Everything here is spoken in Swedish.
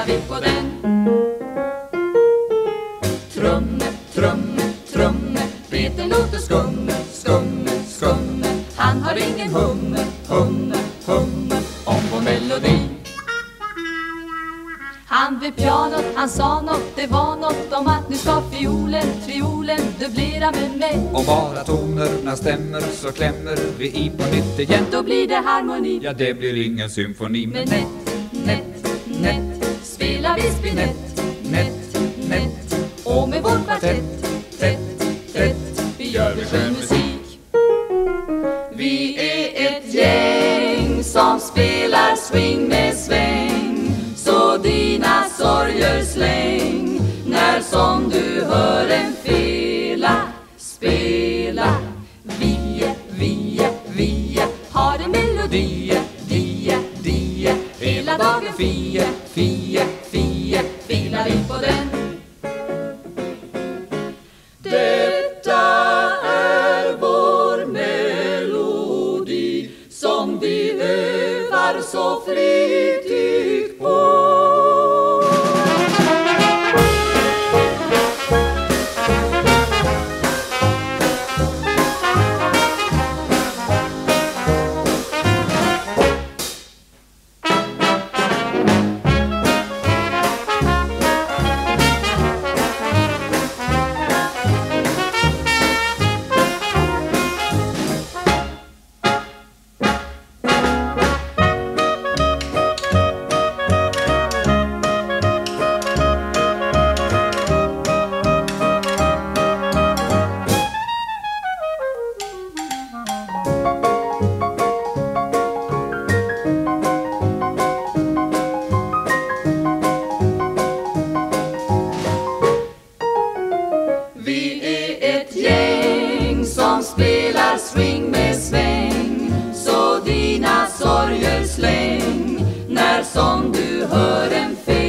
spelar vi på den Trumme, trumme, trumme Peter låter skumme, skumme, skumme Han har ingen hummer, hummer, hummer om vår melodi han vid pianot, han sa nåt, det var nåt om att nu ska fiolen, triolen dubblera med mig. Och bara tonerna stämmer så klämmer vi i på nytt igen. Då blir det harmoni. Ja, det blir ingen symfoni. Men nätt, nätt, nätt spelar Visby nätt, Nätt, nätt och med vår kvartett Tätt, tätt, vi gör vi skön musik. Vi är ett gäng som spelar swing med sväng. Så dina sorger släng När som du hör en fela spela. Vi, vi, vi har en melodi Die, die Hela dagen fie, fie vi övar så flitigt på. Som du hör